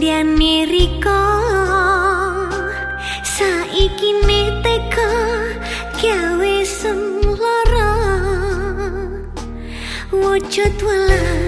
paran diani riko Saiki ne teko gawe semloro. Wujud hang